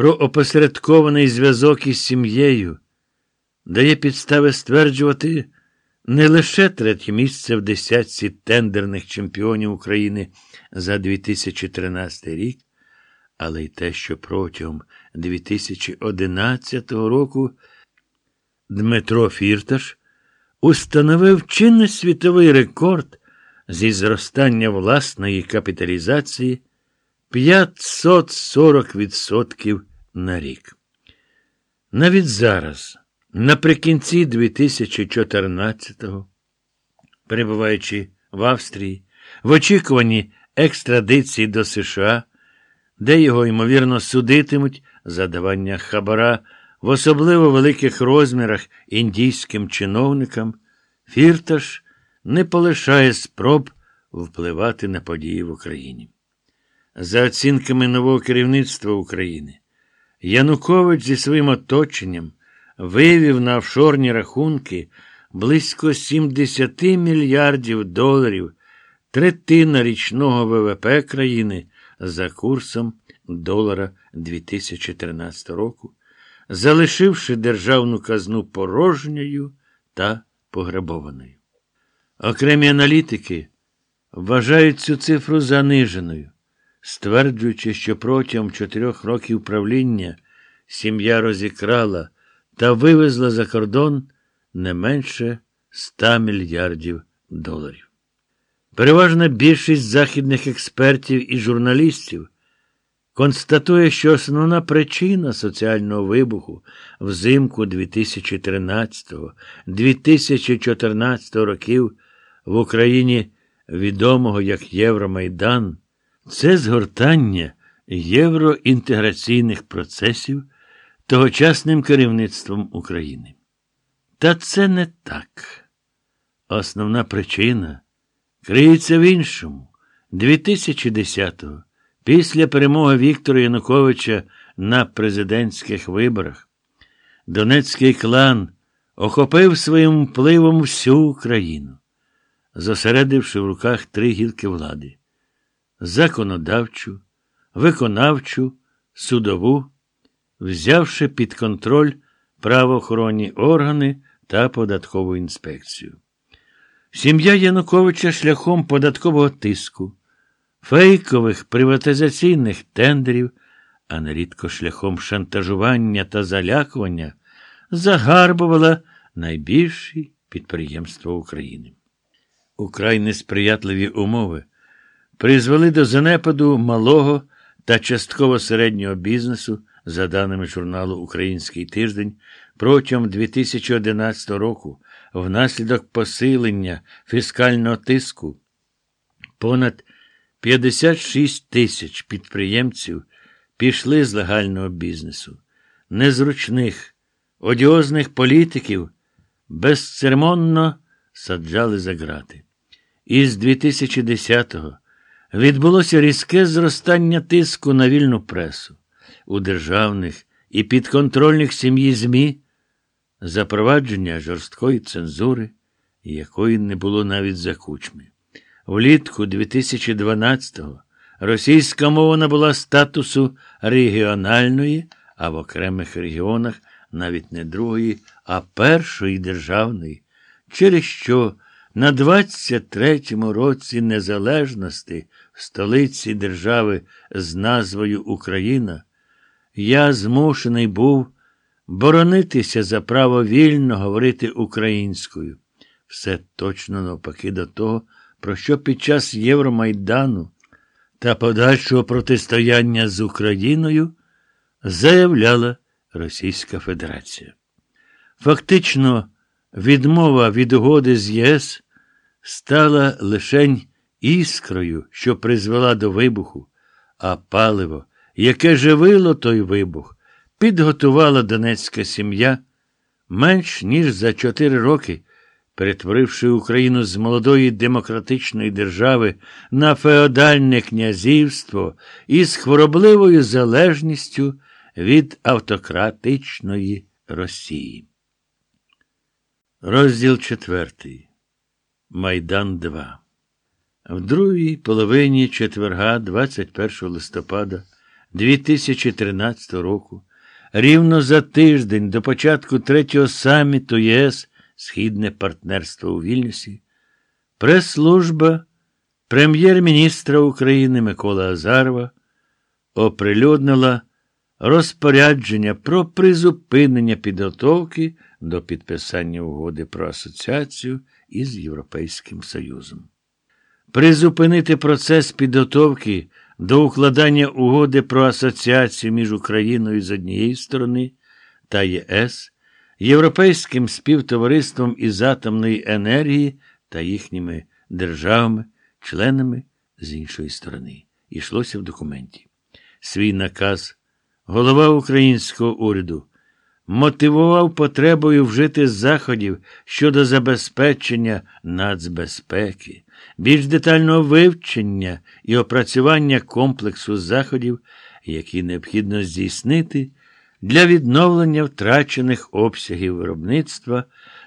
про опосередкований зв'язок із сім'єю, дає підстави стверджувати не лише третє місце в десятці тендерних чемпіонів України за 2013 рік, але й те, що протягом 2011 року Дмитро Фірташ установив чинний світовий рекорд зі зростання власної капіталізації 540% на рік. Навіть зараз, наприкінці 2014-го, перебуваючи в Австрії, в очікуванні екстрадиції до США, де його, ймовірно, судитимуть за давання хабара в особливо великих розмірах індійським чиновникам, Фірташ не полишає спроб впливати на події в Україні. За оцінками нового керівництва України, Янукович зі своїм оточенням вивів на офшорні рахунки близько 70 мільярдів доларів, третина річного ВВП країни за курсом долара 2013 року, залишивши державну казну порожньою та пограбованою. Окремі аналітики вважають цю цифру заниженою, стверджуючи, що протягом чотирьох років правління сім'я розікрала та вивезла за кордон не менше 100 мільярдів доларів. Переважна більшість західних експертів і журналістів констатує, що основна причина соціального вибуху взимку 2013-2014 років в Україні відомого як Євромайдан, це згортання євроінтеграційних процесів тогочасним керівництвом України. Та це не так. Основна причина криється в іншому. 2010-го, після перемоги Віктора Януковича на президентських виборах, Донецький клан охопив своїм впливом всю Україну, зосередивши в руках три гілки влади: законодавчу, виконавчу, судову, взявши під контроль правоохоронні органи та податкову інспекцію. Сім'я Януковича шляхом податкового тиску, фейкових приватизаційних тендерів, а нерідко шляхом шантажування та залякування, загарбувала найбільші підприємства України. Украй несприятливі умови призвели до занепаду малого та частково середнього бізнесу, за даними журналу Український тиждень, протягом 2011 року, внаслідок посилення фіскального тиску, понад 56 тисяч підприємців пішли з легального бізнесу, незручних, одіозних політиків безцеремонно саджали за грати. Із 2010-го відбулося різке зростання тиску на вільну пресу у державних і підконтрольних сім'ї ЗМІ, запровадження жорсткої цензури, якої не було навіть за кучми. Влітку 2012-го російська мова набула статусу регіональної, а в окремих регіонах навіть не другої, а першої державної, через що на 23-му році незалежності в столиці держави з назвою Україна я змушений був боронитися за право вільно говорити українською. Все точно навпаки до того, про що під час Євромайдану та подальшого протистояння з Україною заявляла Російська Федерація. Фактично, відмова від угоди з ЄС стала лишень іскрою, що призвела до вибуху, а паливо, яке живило той вибух, підготувала донецька сім'я менш ніж за чотири роки, перетворивши Україну з молодої демократичної держави на феодальне князівство із хворобливою залежністю від автократичної Росії. Розділ четвертий. Майдан 2. В другій половині четверга, 21 листопада 2013 року, рівно за тиждень до початку третього саміту ЄС Східне партнерство у Вільнюсі, прес-служба прем'єр-міністра України Микола Азарова оприлюднила розпорядження про призупинення підготовки до підписання угоди про асоціацію із Європейським Союзом. Призупинити процес підготовки до укладання угоди про асоціацію між Україною з однієї сторони та ЄС, Європейським співтовариством із атомної енергії та їхніми державами, членами з іншої сторони. Ішлося в документі. Свій наказ голова українського уряду мотивував потребою вжити заходів щодо забезпечення нацбезпеки, більш детального вивчення і опрацювання комплексу заходів, які необхідно здійснити для відновлення втрачених обсягів виробництва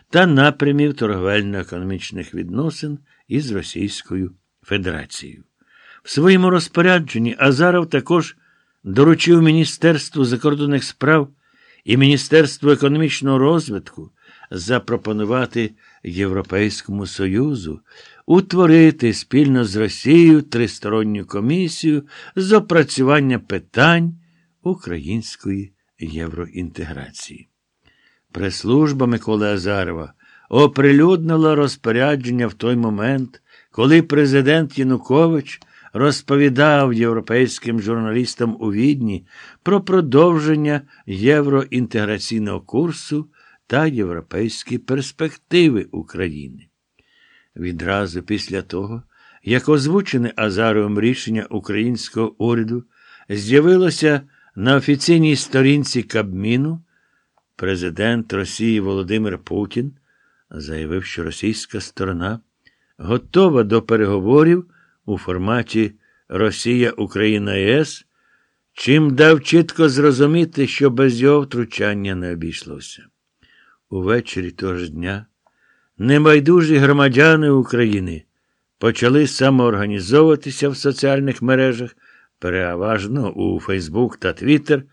та напрямів торговельно-економічних відносин із Російською Федерацією. В своєму розпорядженні Азаров також доручив Міністерству закордонних справ і Міністерству економічного розвитку запропонувати Європейському Союзу утворити спільно з Росією тристоронню комісію з опрацювання питань української євроінтеграції. Прес-служба Миколи Азарова оприлюднила розпорядження в той момент, коли президент Янукович розповідав європейським журналістам у Відні про продовження євроінтеграційного курсу та європейські перспективи України. Відразу після того, як озвучене Азаровим рішення українського уряду з'явилося на офіційній сторінці Кабміну, президент Росії Володимир Путін заявив, що російська сторона готова до переговорів у форматі Росія, Україна ЄС, чим дав чітко зрозуміти, що без його втручання не обійшлося. Увечері того ж дня небайдужі громадяни України почали самоорганізовуватися в соціальних мережах, переважно у Фейсбук та Твіттер,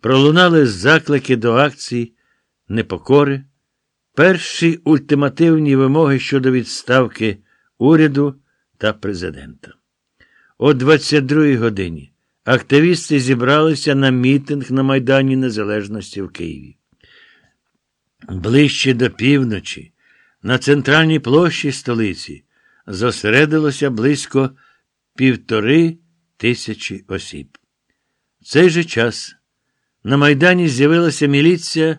пролунали заклики до акцій непокори, перші ультимативні вимоги щодо відставки уряду та президента. О 22-й годині активісти зібралися на мітинг на Майдані Незалежності в Києві. Ближче до півночі, на центральній площі столиці, зосередилося близько півтори тисячі осіб. В цей же час на Майдані з'явилася міліція